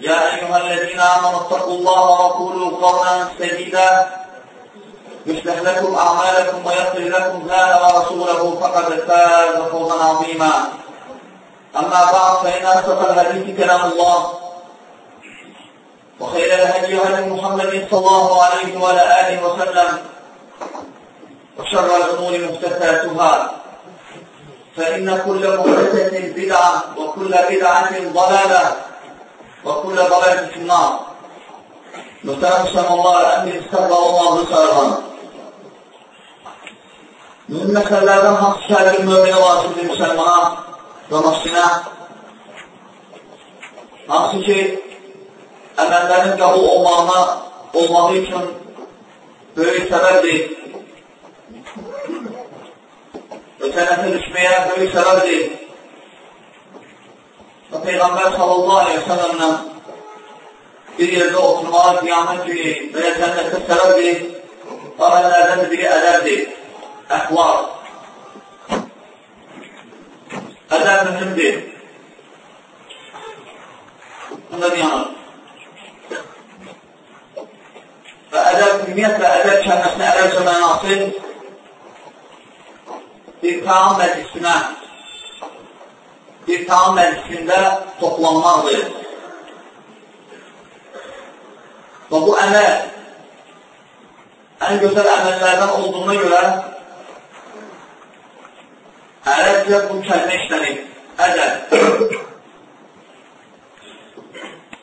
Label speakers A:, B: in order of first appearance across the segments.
A: يا أيها الذين آمنوا اتقوا الله وقولوا قولا سديدا. يصلح لكم أعمالكم ويغفر لكم الله ورسوله. فقد فاز فوزا عظيما. أما بعد فإن أصدق الحديث كلام الله. وخير الهدي هدي محمد صلى الله عليه وعلى آله وسلم. وشر الأمور محدثاتها. فإن كل محدثة بدعة وكل بدعة ضلالة. وكل ضلالة في النار Muhterem Müslümanlar, en bir istəqlə olmağını sarılan. Mümin məsələlərdən hansı şəhərin müminə vacibdir müsəlmana və nafsinə? Hansı ki, əməllərin qəbul olmağına, olmağı üçün böyük səbəbdir. Və cənnətə düşməyə böyük səbəbdir. Və Peyğəmbər sallallahu aleyhi ve sellemlə bir yerdə oturmağa qiyamət günü və ya cənnətdə səbəbdir. Əməllərdən biri ədəbdir, əxlaq. Ədəb mühümdir. Bunda yanır. Və ədəb, ümumiyyətlə, ədəb kəlməsinin ərəbcə mənası bir taam məclisinə, bir taam məclisində toplanmaqdır. Və bu əməl ən gözəl əməllərdən olduğuna görə ərəbcə bu kəlmə işlənir. Ədəb.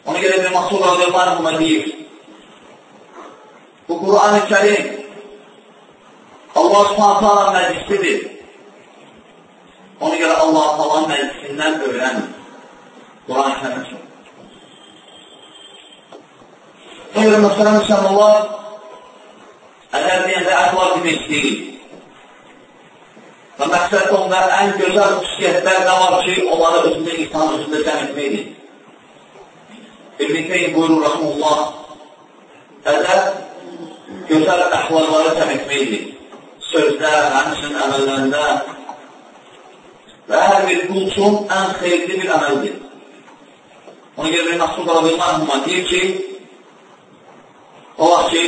A: Ona görə bir Masud radiyallahu anhuma deyir. Bu Quran-ı Kerim Allah subhanətə ala məclisidir. Ona görə Allah talan məclisindən öyrən. Quran-ı Kerim üçün. Ona görə mühtərəm müsəlmanlar ədəb deyəndə əxlaq demək deyil. Və məqsəd onda ən gözəl xüsusiyyətlər nə var ki, onları özündə, insan özündə cəm etməkdir. İbn-i Qeym buyurur, rəhmullah, ədəb gözəl əxlaqları cəm etməkdir. Sözdə, həmçinin əməllərində və hər bir qul üçün ən xeyirli bir əməldir. Ona görə bir Nasrud Rabbilmanhuma deyir ki, o vaxt ki,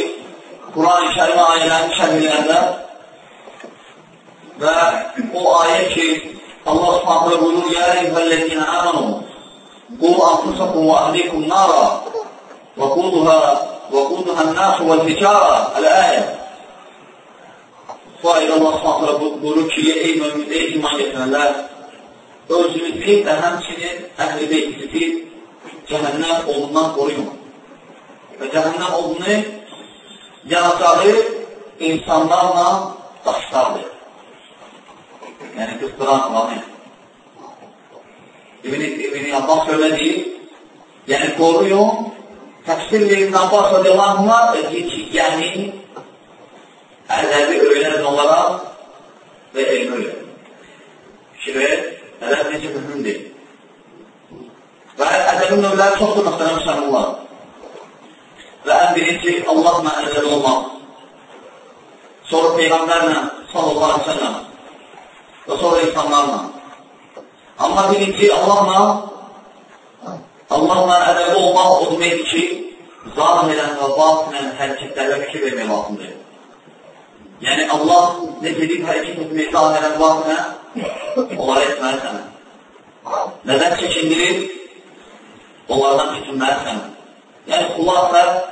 A: Quran-ı Kərimə ayələrini şərh edəndə və o ayə ki, Allah subhanətlə buyurur, Yə eyyuhəl-ləzinə əmənu, qul anfusakum və əhlikum nara və quduhə nəsu və ticara, əl-əyə. Bu ayədə Allah subhanətlə buyurur ki, ey mümin, ey iman yetirənlər, özünüzü və həmçinin əhl-i beytinizi cəhənnəm olundan qoruyun. Və cəhənnəm yanacağı insanlarla daşlardır. Yəni, qıstıran olanı. İbn-i İbn Abbas öyle deyir, yəni qoruyun, təfsir İbn Abbas radiyallahu deyir ki, yəni ədəbi öyrənən olaraq və elmi öyrənən. Şirə, ədəb necə mühümdir. Və ədəbin növləri çoxdur, müxtərəm şəhərlər. Və ən birinci, Allahla ədəb olmaq. Sonra Peyğəmbərlə, sallallahu aleyhi ve sellem və sonra insanlarla. Amma birinci, Allahla Allahla ədəbi olmaq o deməkdir ki, zahirən və batinən hərəkətlərlə fikir vermək lazımdır. يعني Allah ne gelip her iki hükmeti ahirem vaktine onlara etmezsen. Neden çekindirir? Onlardan çekinmezsen. Yani kulakla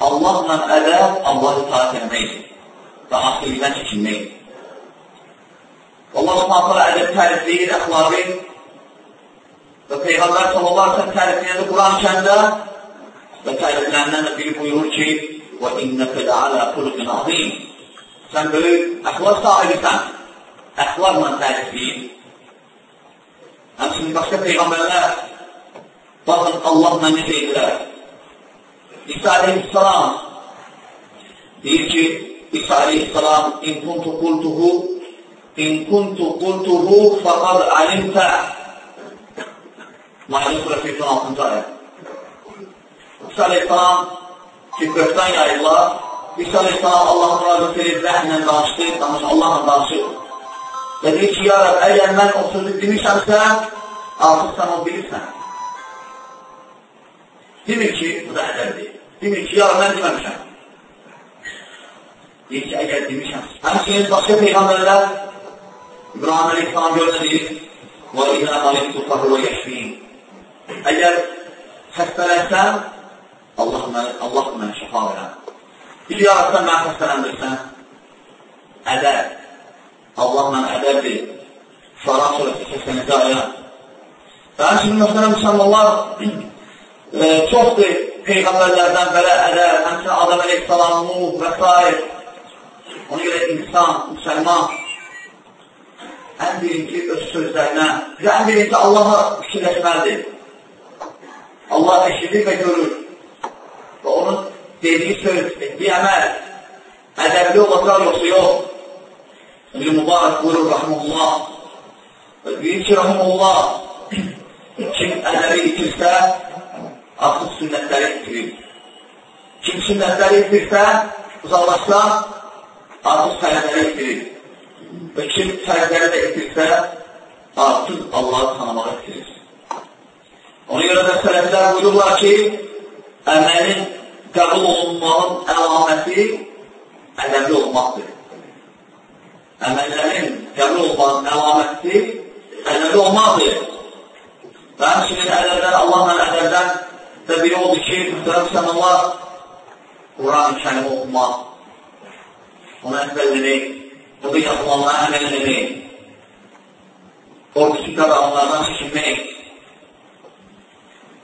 A: Allah'la ede Allah'ı taat etmeyiz. Ve ahiriden çekinmeyiz. Allah subhanahu wa edeb tarifleyir, əxlaqı və Peyğəmbər sallallahu aleyhi ve sellem tarifləyəndə Quran kəndə və tariflərindən biri buyurur ki, وَإِنَّكَ لَعَلَى خُلُقٍ عَظِيمٍ Sən böyük əxlaq sahibisən, əxlaqla tərifləyir. Həmçinin başqa Peyğəmbərlər, baxın, Allahla necə edirlər. İsa aleyhissalam deyir ki, İsa aleyhissalam, in kuntu qultuhu, in kuntu qultuhu faqad alimtə. Maide surəsi 16-cı ayət. İsa aleyhissalam ki, böhtan İsa aleyhissalam Allahın müraciət edib, rəhmlə danışdı, danış, Allahla danışır. Və deyir ki, ya Rəb, əgər mən o sözü demişəmsə, artıq sən onu bilirsən. Demir ki, bu da ədəbdir. Demir ki, ya Rəb, mən deməmişəm. Deyir ki, əgər demişəm. Həmçinin başqa peyğəmbərlər İbrahim Aleyhisselam görünür. Və ilə alimtu fəhvə yəşfiyin. Əgər xəstələnsəm, Allah mənə, Allah mənə şəfa verəm. Bir yaratsan mən xəstələndirsən, ədəb. Allah mənə ədəbdir. Şara surəsi 80-ci ayə. Və həmçinin mühtərəm müsəlmanlar e, çoxdur peyğəmbərlərdən belə ədəb, həmçinin Adam əleyhissalam, Nuh və s. Ona görə insan, müsəlman ən birinci öz sözlərinə, ən birinci Allaha fikirləşməlidir. Allah eşidir və görür. Və onun dediyi söz, etdiyi əməl ədəbli olacaq yoxsa yox. İbn Mübarək buyurur, rəhməllah. Və deyir ki, rəhməllah, kim ədəbi itirsə, artıq sünnətləri itirir. Kim sünnətləri itirsə, uzaqlaşsa, artıq fərqləri itirir. Və kim fərqləri də itirsə, artıq Allahı tanımağı itirir. Ona görə də sələflər buyururlar ki, əməlin qəbul olunmağın əlaməti ədəbli olmaqdır. Əməllərin qəbul olmağın əlaməti ədəbli olmaqdır. Və həmçinin ədəbdən, Allahla ədəbdən də biri oldu ki, mühtərəm sənələr Quran-ı kəlimi oxumaq, ona əzbərləmək, burada yazılanlara əməl eləmək, oradakı qadağanlardan çəkinmək,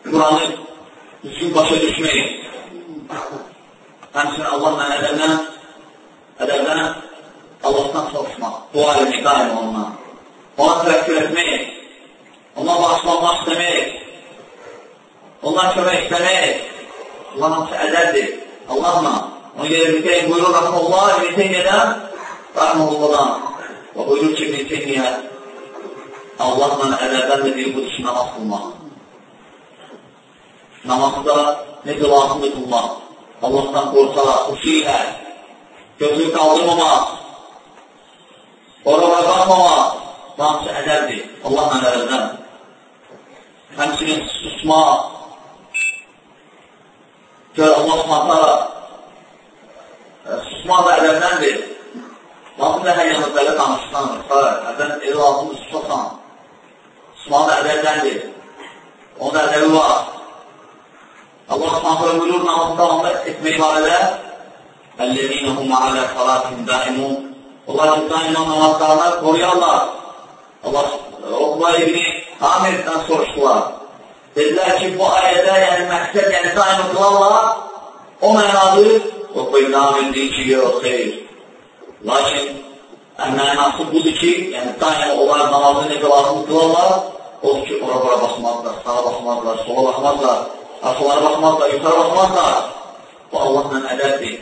A: Quranı düzgün başa düşmək, həmçinin Allahla ədəbdən, ədəbdən Allahdan soruşmaq, dua eləmək daim onunla, ona təvəkkül etmək, ona bağışlanmaq istəmək, ondan kömək istəmək, Allah hamısı ədəbdir, Allahla. Ona görə bir teyim buyurur, Rəhməllah, bir teymiyədən, Rəhməllahdan. Və buyurur ki, bir teymiyyə, Allahla ədəbdən də deyir, bu işi namaz qılmaq namazda necə lazımdır qılmaq, Allahdan qorxaraq, xuşi ilə, gözünü qaldırmamaq, ora-ora baxmamaq, hamısı ədəbdir, Allahla ədəbdən. Həmçinin susmaq, gör Allah subhanətara susmaq da ədəbdəndir. Lazımdır hər yanı belə danışsan, əvvəl elə lazımdır susasan, susmaq da ədəbdəndir. Onda ədəbi var. Allah Subhanahu buyurur namazı davamlı etmək barədə Əllezine hum alə salatihim daimun Onlar ki, daima namazlarına qoruyarlar. Allah Uqba ibn Amirdən soruşdular. Dedilər ki, bu ayədə, yəni məqsəd, yəni daima qılarlar, o mənadır, Uqba ibn Amir deyir ki, yox, xeyr. Lakin mənası budur ki, yəni daima onlar namazı necə lazım qılarlar, odur ki, ora-bura baxmazlar, sağa baxmazlar, sola baxmazlar, arxalara baxmazlar, yuxarı baxmazlar. Bu Allahla ədəbdir.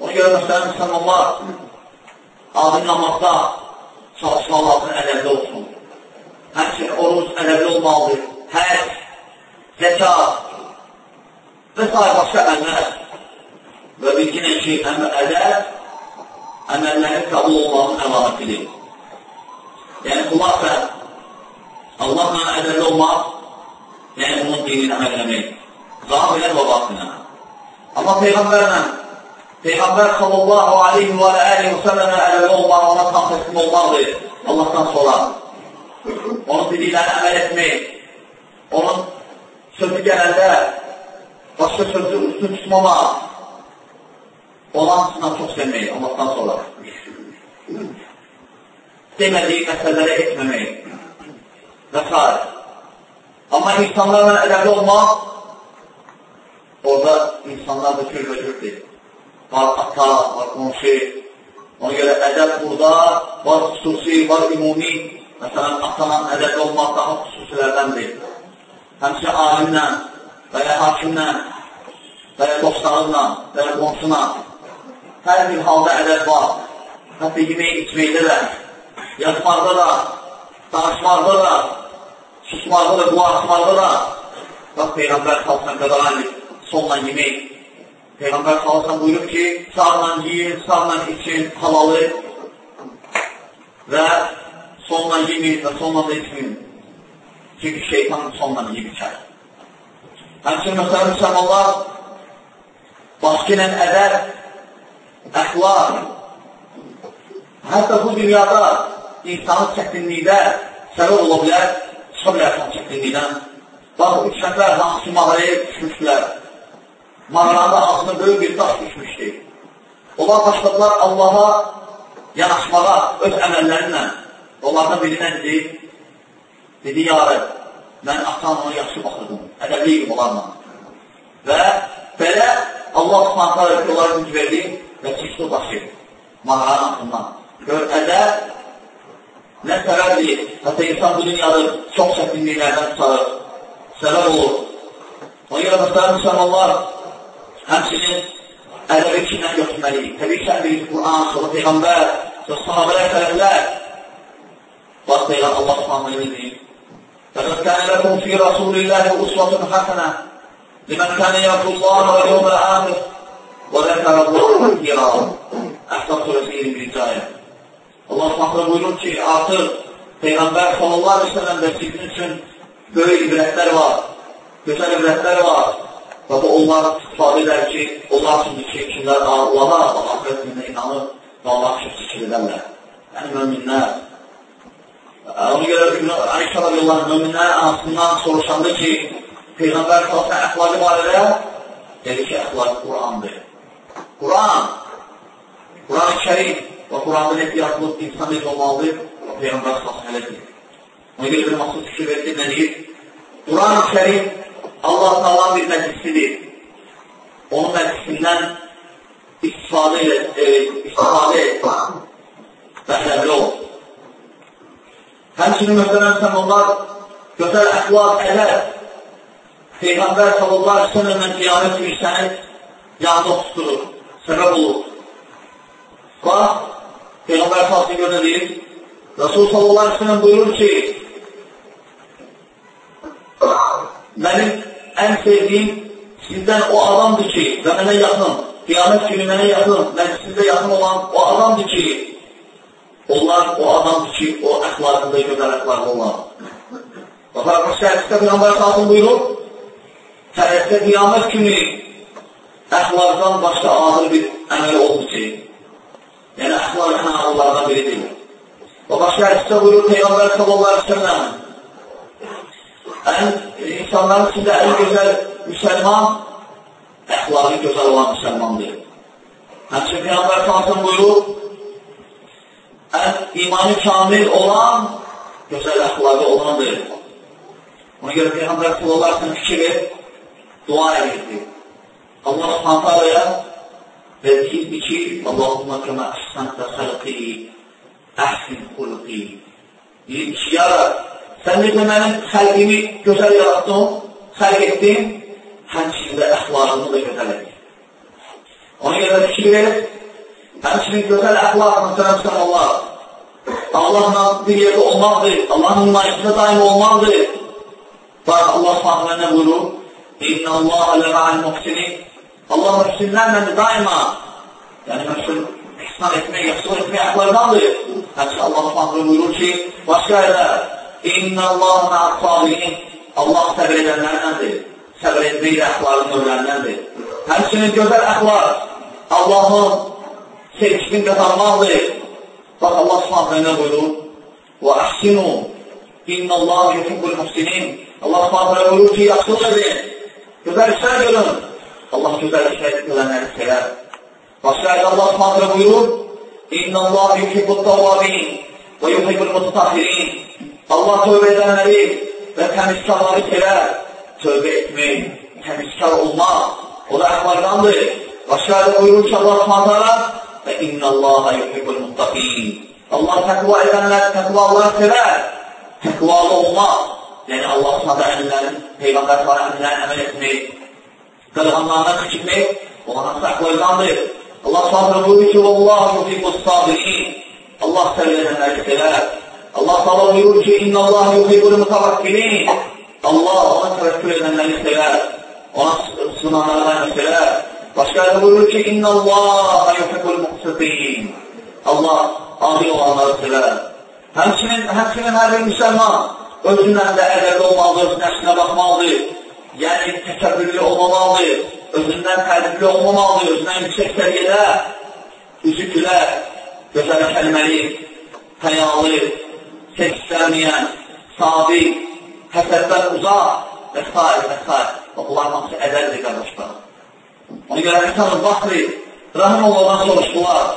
A: Ona görə məsələn, müsəlmanlar adın namazda çalışmalı adın ədəbli olsun. Həmçinin oruc ədəbli olmalıdır. Həc, zəkat və s. başqa əmrlər. Və bilginən ki, ədəb əməllərin qəbul olmağının əlamətidir. Yəni, xulafə Allahla ədəbli olmaq yəni onun dinini əməl eləmək. Zahirən və batınə. Amma Peyğəmbərlə, Peyğəmbər sallallahu aleyhi və aleyhi və səlləmə ələlə olmaq, ona tam təslim olmaqdır Allahdan sonra. Onun dediklərini əməl etmək, onun sözü gələndə başqa sözü üstün tutmamaq, olan hamısından çox sevmək Allahdan sonra. demədiyi məsələləri etməmək və s. Amma insanlarla ədəbli olmaq, orada insanlar da cürbəcürdür. Var ata, var qonşu, ona görə ədəb burada var xüsusi, var ümumi. Məsələn, atanan ədəbli olmaq daha xüsusilərdəndir. Həmçə alimlə və ya hakimlə və ya dostlarınla və ya qonşuna hər bir halda ədəb var. Hətta yemək içməkdə də, yatmaqda da, danışmaqda da, susmaqda da, qulaq asmaqda da. Bax, Peyğəmbər salsın qadağan sonla yemək. Peyğəmbər salsın buyurub ki, sağla yiyin, sağla için, halalı və sonla yemin və sonla da içmin. Çünki şeytan sonla yiyib içər. Həmçin, məsələn, müsəlmanlar başqa ilə ədəb əxlaq, hətta bu dünyada insanın çətinlikdə səbəb ola bilər, çıxa bilərsən çətinlikdən. Bax, üç nəfər hansı mağaraya düşmüşdülər. Mağaranda ağzına böyük bir daş düşmüşdü. Onlar başladılar Allaha yanaşmağa öz əməllərinlə. Onlardan biri nədir? Dedi, yarı, mən atamla yaxşı baxırdım, ədəbliyim onlarla. Və belə Allah subhanətlər onlara güc verdi, və çıxdı başı mağaranın altından. Gör, ədəb nə səbəbdir? Hətta insan bu dünyada çox çətinliklərdən çıxarır, səbəb olur. Ona görə məsələn, müsəlmanlar həmçinin ədəbi kimdən götürməliyik? Təbii ki, ədəbi Qur'an, sonra Peyğəmbər, sonra sahabələr, sələflər. Bax, Peyğəmbər Allah subhanələ deyir. فَقَدْ كَانَ لَكُمْ فِي رَسُولِ اللَّهِ أُسْوَةٌ حَسَنَةٌ لِمَنْ كَانَ يَرْجُو اللَّهَ وَالْيَوْمَ الْآخِرَ وَذَكَرَ اللّٰهُ كِرَا Əhzab surəsinin birinci ayə. Allah Subhanahu buyurur ki, artıq Peyğəmbər sallallahu aleyhi ve sellem və sizin üçün böyük ibrətlər var, gözəl ibrətlər var. Və bu onlar istifadə edər ki, onlar üçündür ki, kimlər Allaha və ahirət gününə inanır və Allah üçün zikr edərlər. Yəni, möminlər. Ona görə Ayşə radiyallahu möminlər anasından soruşanda ki, Peyğəmbər sallallahu əxlaqı barədə dedi ki, əxlaqı Qurandır. Quran, Quran-ı Kərim və Quranda necə yazılıb, insan necə olmalıdır? Peyğəmbər sallallahu əleyhi Ona görə bir məxsus fikir verdi, nə deyir? Quran-ı Kərim Allah Taala'nın bir məclisidir. Onun məclisindən istifadə elə, e, istifadə et və ədəbli ol. Həmçinin möhtərəm müsəlmanlar gözəl əxlaq, ədəb Peyğəmbər sallallahu aleyhi ve sellemlə qiyamət günü səni yanında tutulur səbəb olur. Bax, Peyğəmbər salsın görə deyir, Rasul sallallahu aleyhi ve sellem buyurur ki, mənim ən sevdiyim sizdən o adamdır ki, və mənə yaxın, qiyamət günü mənə yaxın, məclisimdə yaxın olan o adamdır ki, onlar o adamdır ki, o əxlaqında gözəl əxlaqlı olan. Baxar, şəhətdə Peyğəmbər salsın buyurur, tərəfdə qiyamət günü əxlaqdan başqa ağır bir əməl oldu ki, yəni əxlaq ən ağırlardan biridir. Və başqa hədisdə buyurur Peyğəmbər sallallahu aleyhi ve sellem, ən insanların içində ən gözəl müsəlman əxlaqı gözəl olan müsəlmandır. Həmçin Peyğəmbər sallallahu buyurur, ən imanı kamil olan gözəl əxlaqı olandır. Ona görə Peyğəmbər sallallahu aleyhi ve sellem fikir dua edirdi. Allah subhanət alaya və deyildi ki, Allahumma kəmə əhsəntə xəlqi, əhsin xulqi. Deyir ki, ya Rab, sən necə mənim xəlqimi gözəl yaratdın, xəlq etdin, həmçində əxlaqını da gözəl edin. Ona görə fikir verir, həmçinin gözəl əxlaq, məsələn, Allah, Allahla bir yerdə olmaqdır, Allahın nümayişində daim olmaqdır. Bax, Allah subhanələ nə buyurur? İnna Allah lə ma'al muhsinin Allah mühsinlərlə də daima, yəni mühsin ihsan etmək, yaxşılıq etmək əxlardandır. Həmçə Allah Subhanahu buyurur ki, başqa yerdə İnna Allah ma'as-salihin Allah səbr edənlərləndir. Səbr etmək də əxların növlərindəndir. Həmçinin gözəl əxlar Allahın sevgisini qazanmaqdır. Bax Allah Subhanahu nə buyurur? Və əhsinu İnna Allah yuhibbul muhsinin Allah Subhanahu buyurur ki, yaxşılıq edin. Gözəl işlər görün. Allah gözəl işlər edənləri sevər. Başqa ayda Allah subhanətlə buyurur, İnna Allah yuhibbut tavvabin Və yuhibbul mutahirin. Allah tövbə edənləri və təmizkarları sevər. Tövbə etmək, təmizkar olmaq, o da əxlardandır. Başqa da buyurur ki, Allah subhanətələ və innəllaha yuhibbul muttaqin. Allah təqva edənlər, təqvalılar sevər. Təqvalı olmaq, yəni Allah subhanətələrin, Peyğəmbər sallallahu əməl etmək, qadağanlarına çəkilmək, o hansı əxlardandır. Allah subhanətələ buyurur ki, Vallahu yuhibbus sabirin. Allah səvr edənləri sevər. Allah Teala buyurur ki, İnna Allah yuhibbul mutavakkilin. Allah ona təvəkkül edənləri sevər. Ona sınanları sevər. Başqa da buyurur ki, İnna Allah yuhibbul muqsitin. Allah adil olanları sevər. Həmçinin, həmçinin hər bir müsəlman özündən də ədəbli olmalıdır, öz nəfsinə baxmalıdır. Yəni, təkəbbürlü olmamalıdır, özündən tərbiyli olmamalıdır, özündən yüksək səviyyədə üzü gülər, gözəl kəlməli, həyalı, seçsəməyən, sabiq, həsəddən uzaq və s. və s. Bunların hamısı ədəldir, qardaşlar. Ona görə Həsən Bakri Rahim Allahdan soruşdular.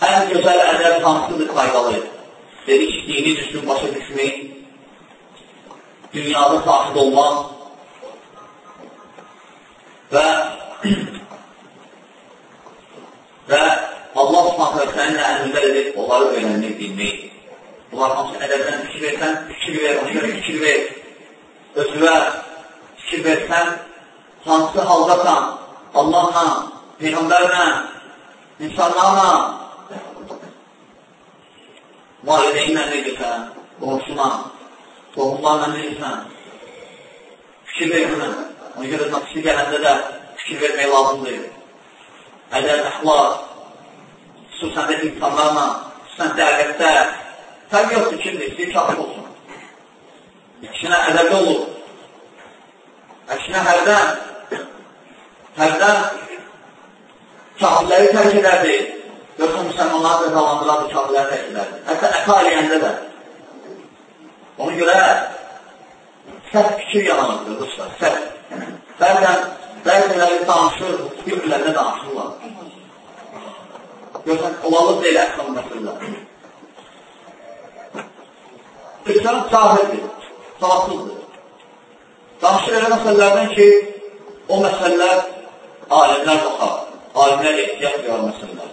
A: Ən gözəl ədəl hansıdır faydalı? Dedi ki, dini düzgün başa düşmək, dünyada sahib olmaq və və Allah subhanətlə sənin əmrində edib, onları öyrənmək, bilmək. Bunlar hamısı ədəbdən fikir versən, fikir ver, ona görə fikir ver. Özüvə fikir versən, hansı haldasan, Allahla, Peyğəmbərlə, insanlarla, valideynlə necəsən, qonşuna, qohumlarla necəsən, fikir versən. Ona görə nakisi gələndə də fikir vermək lazımdır. Ədəb, əxlaq, xüsusən də insanlarla, xüsusən dəvətdə, yoxdur kimdir, istəyir kafir olsun. İkisinə ədəbli olur. Əksinə hərdən, hərdən kafirləri tərk edərdi, yoxsa müsəlmanları cəzalandırardı, kafirləri tərk edərdi. Hətta əta eləyəndə də. Ona görə səhv fikir yalanıdır, dostlar, səhv. Bəzən, bəziləri danışır, yox, danışırlar. Görsən, olalı deyil əhkam məsələlər. Xristiyan cahildir, savadsızdır. Danışır elə məsələlərdən ki, o məsələlər alimlər baxar, alimlər ehtiyac duyar məsələlər.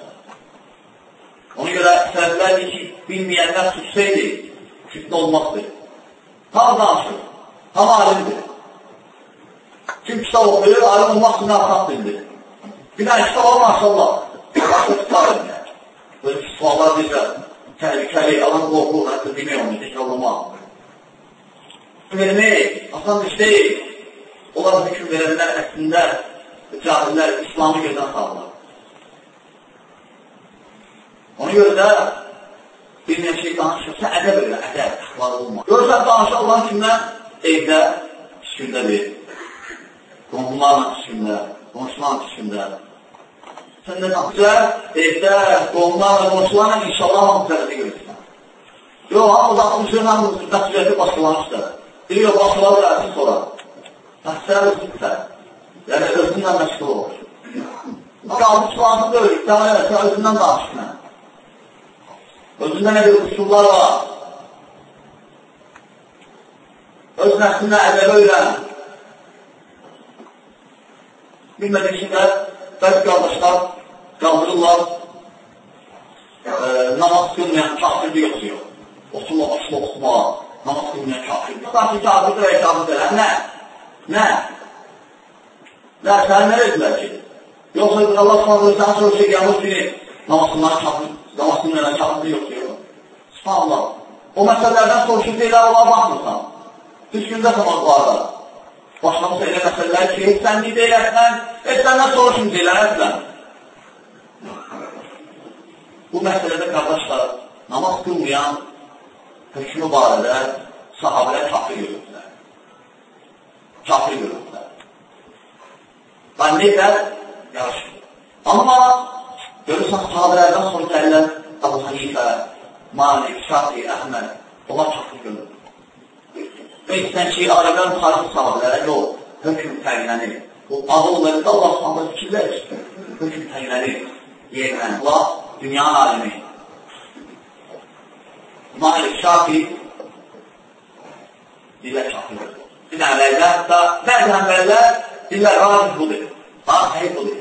A: Ona görə sələflərdir ki, bilməyənlər sussaydı, fitnə olmazdır. Tam danışır, tam alimdir. Kim kitab oxuyur, alim olmaq üçün nafaq bildir. Dənə kitab olmazsa Allah, Başqa tutarım yəni. Böyle suallar bizə təhlükəli, alan qorxur, hətta demək onu, təkrarlamaq. Vermək, asan iş deyil. Onlar hüküm verənlər əslində cahillər İslamı gözdən sağlar. Ona görə də bir nə şey danışırsa ədəb elə, ədəb, əxvar olmaq. Görürsən, danışır olan kimdən? Evdə, üstündədir. Qonqullarla üstündə, qonşularla üstündə. Sən də tapca, evdə, qonlarla, qonşularla inşallah hamı tərəfi görürsən. Yox, hamı tapmışır, hamı nəticəsi başlamışdır. Deyir, yox, başlar gəlsin sonra. Nəticələr özünsən. Yəni, özündən məşğul olur. Qalmış lazım deyil, eləsə özündən danışma. Özündə nə bir usullar var. Öz nəslində ədəbə öyrən. Bilmədik ki, bəzi qardaşlar qaldırırlar e, namaz qılmayan kafirli yoxsuyor. Oturma başına oxuma, namaz qılmayan kafirli. Sanki kafirdir və kafirdir. Nə? Nə? Nə? Sən nə edilər ki? Yoxsa Allah s.ə.v. sən sonra şey gəlmiş ki, namazından kafir, namaz qılmayan kafirli yoxsuyor. Subhanallah. O məsələlərdən soruşub deyil, Allah'a baxmırsan. Düzgündə tamamlarlar. Başlamışsa elə məsələlər ki, heç sən deyil eləsən, heç səndən soruşun deyil eləsən. Bu məsələdə qardaşlar, namaz qılmayan hökmü barədə sahabələr kafir görürdülər. Kafir görürdülər. Və necə? Yaxşı. Amma görürsən, sahabələrdən sonra gəlirlər Abu Hanifə, Malik, Şafi, Əhməd, onlar görürdülər. Və istən ki, aləmlər müxalif sahabələrə yox, hökm təqlənir. Bu ağıl verir, Allah s.ə. fikirlər üstür. Hökm təqlənir. Yerdən, Allah dünyanın alimi. Malik Şafi deyirlər Şafi. Bir rəydə, hətta bəzi həmbərlər deyirlər racih budur. Daha səhid budur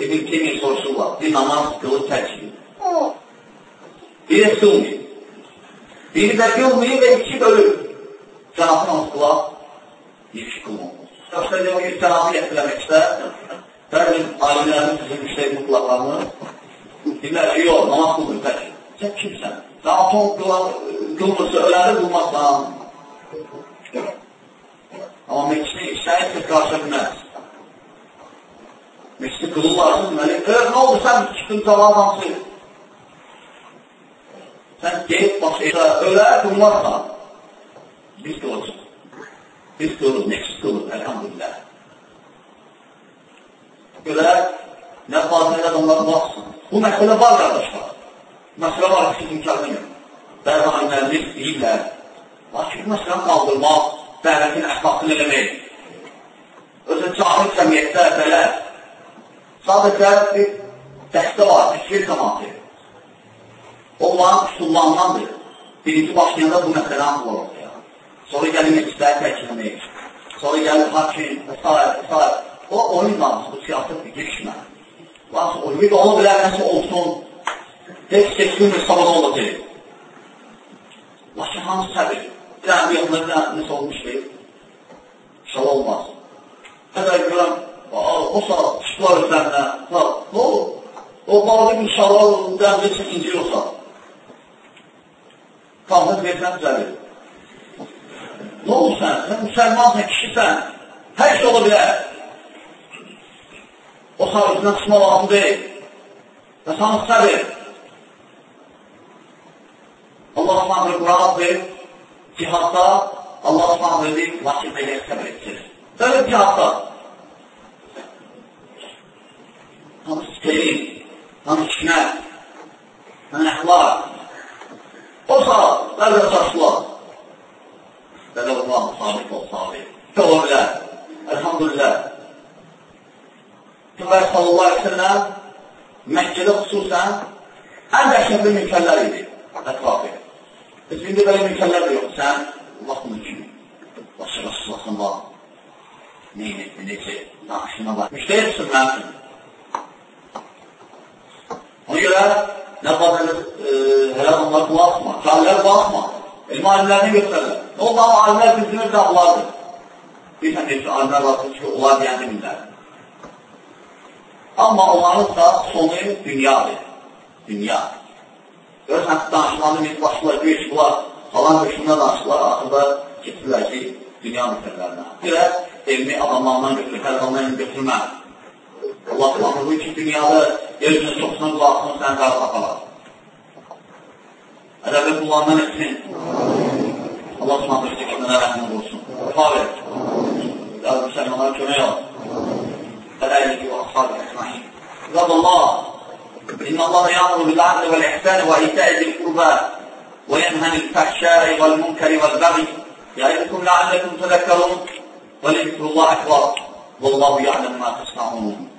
A: imam İbn Teymiyyə soruşurlar, bir namaz qılıb təkdir. Biri sığmıyor. Biri də qılmıyor və iki bölür. Cənabı namaz qılaq, iki qılmıyor. Yoxsa demək ki, cənabı gətirləmək istər, bəzi alimlərin sizin müştərik mutlaqlarını deyirlər ki, yox, namaz qılmıyor, təkdir. Sən kimsən? Sən atom qılmırsa, öləndə qılmazsan. Amma meclisdə istəyirsə qarşı bilməz. Meclisi qılırlarsın, deməli, e, nə oldu, sən çıxdın cavab hansı? Sən deyib, başqa ölə qılmazsan. Biz qılırıq. Biz qılırıq, meclis qılır, əlhamdülillah. Görə, nə fazilət onlara baxsın. Bu məsələ var, qardaşlar. Məsələ var ki, inkar edin. Bəzi alimlərimiz deyirlər, lakin məsələni qaldırmaq, dəvətin əxlaqını eləmək. Özü cahil cəmiyyətdə belə sadəcə bir dəstə var, fikir cəmatı. Onların üsullarındandır. Birinci başlayanda bu məsələ anıl ortaya. Sonra gəlir meclisləri təkləmək. Sonra gəlir hakim və s. və s. O oyunla, bu siyasetdir, girişmə. Lakin o ümid ola bilər, nəsə olsun, heç seçkin bir savada olacaq. Lakin hansı səbir? Bir dənə bir nəsə olmuşdur. İnşallah olmaz. Hətta görəm, o saat çıxlar üzərinə, nə olur? O bağlı inşallah dənizə incir olsa, qalxız versən düzəlir. Nə olur sən? Sən müsəlmansan, kişisən, hər şey ola bilər. O saat üzrə çıxma lazım deyil. Və sana səbir. Allah s.ə. Quran verir, cihadda Allah s.ə. verir, lakin belə səbir etsin. Böyle cihadda hanı selim, hanı hikmət, hanı əxlaq. O saat, bəzi əsaslar. Belə Allah, sabit ol, sabit. Ola bilər. Elhamdülillah. Peyğəmbər sallallahu əleyhi və səlləm Məkkədə xüsusən ən dəhşətli mülkəllər idi ətrafı. Biz indi belə mülkəllər də yox. Sən vaxtın kimi. Başqa Rasulullah bax. Neyin etdi, necə, naxışına bax. Müştəyirsin mənim üçün. Ona görə nə qədər e, hələ onlar baxma, cahillər baxma, elm alimlərini göstərir. Nə oldu, amma alimlər bildirir də onlardır. Bir sən deyir ki, alimlər baxır ki, onlar deyən demirlər. Amma onların da sonu dünyadır. Dünya. Görürsən, danışılanı bir başlar, iş bunlar, falan hökmünə danışırlar, axırda getirlər ki, dünya mütəqələrinə. Görə elmi adamlarından götürür, hər adamlarından götürmə. Allah buyurur ki, dünyada özünü çoxdan qulaqsın, sən qarşı qalar. Ədəbi Allahdan etsin. Allah subhanə mənə rəhmin olsun. Qulaq et. Qaz müsəlmanlara kömək al. Fələyilik və ashab əsmahin. Qaz Allah. İnna Allah yamuru bil adli vəl ihsəni və itə'i zil qurba və yənhən il fəhşəi vəl munkari vəl bəği. Yəyidikum ləalləkum tədəkkərun və lezikrullahi akbar. Vallahu ya'lam ma tasna'un.